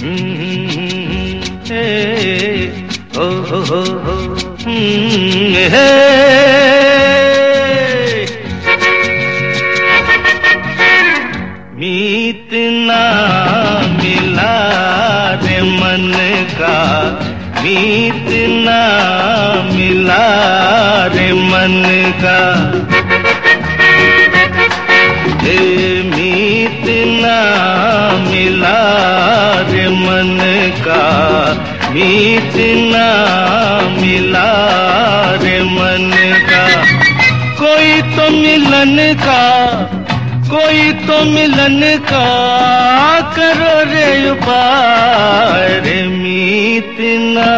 मीत मिला रे मन का मीत मिला रे मन का। हे मिला मीत ना मिला रे मन का। कोई तो मिलन का, कोई तो मिलन का। करो रे उपाय रे मीत ना।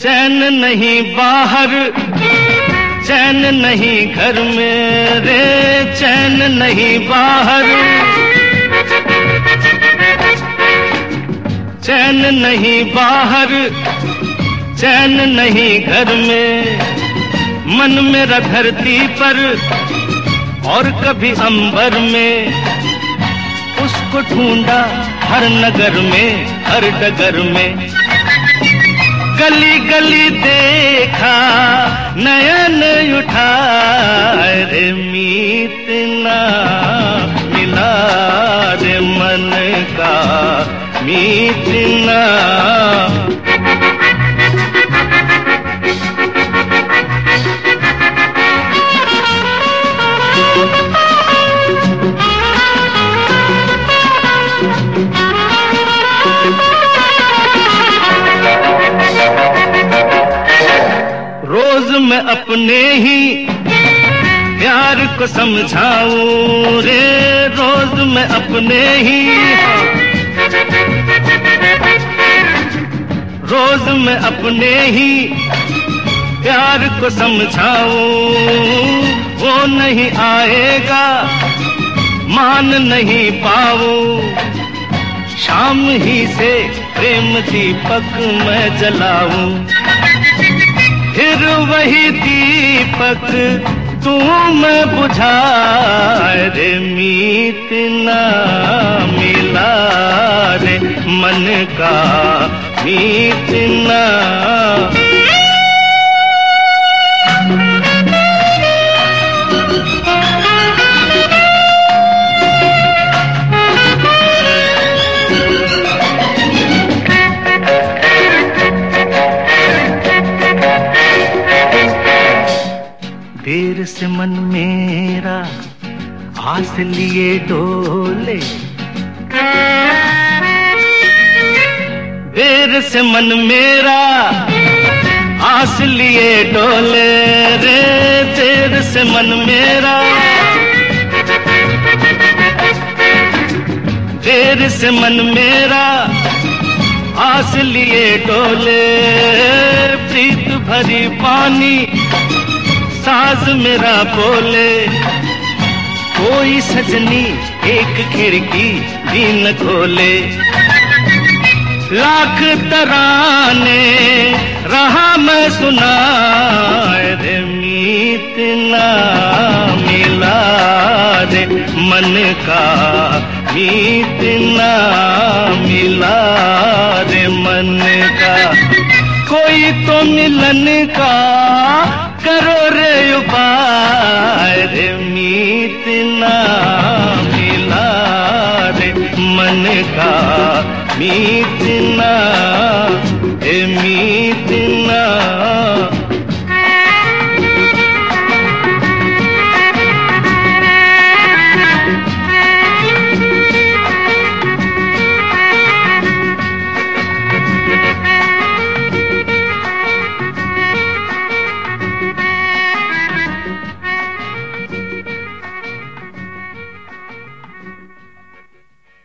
चैन नहीं बाहर, चैन नहीं घर में रे चैन नहीं बाहर। चैन नहीं बाहर, चैन नहीं घर में, मन मेरा धरती पर और कभी अंबर में। उसको ढूंढा हर नगर में, हर डगर में। गली गली देखा नयन उठा रे मीत ना। मिला रे मन का मीत ना। अपने ही प्यार को समझाऊं रे, रोज मैं अपने ही रोज मैं अपने ही प्यार को समझाऊं वो नहीं आएगा, मान नहीं पाओ। शाम ही से प्रेम दीपक मैं जलाऊं। फिर वही दीपक तू मैं बुझा रे मीत ना मिला रे मन का, मीत ना। देर से मन मेरा आस लिए डोले। देर से मन मेरा आस लिए डोले रे। देर से मन मेरा देर से मन मेरा आस लिए डोले। प्रीत भरी पानी साज मेरा बोले। कोई सजनी एक खिड़की भी न खोले। लाख तराने रहा मैं सुना रे, मीत ना मिला रे। मन का मीत ना मिला रे, मन का। कोई तो मिलन का मिला रे मन का मीत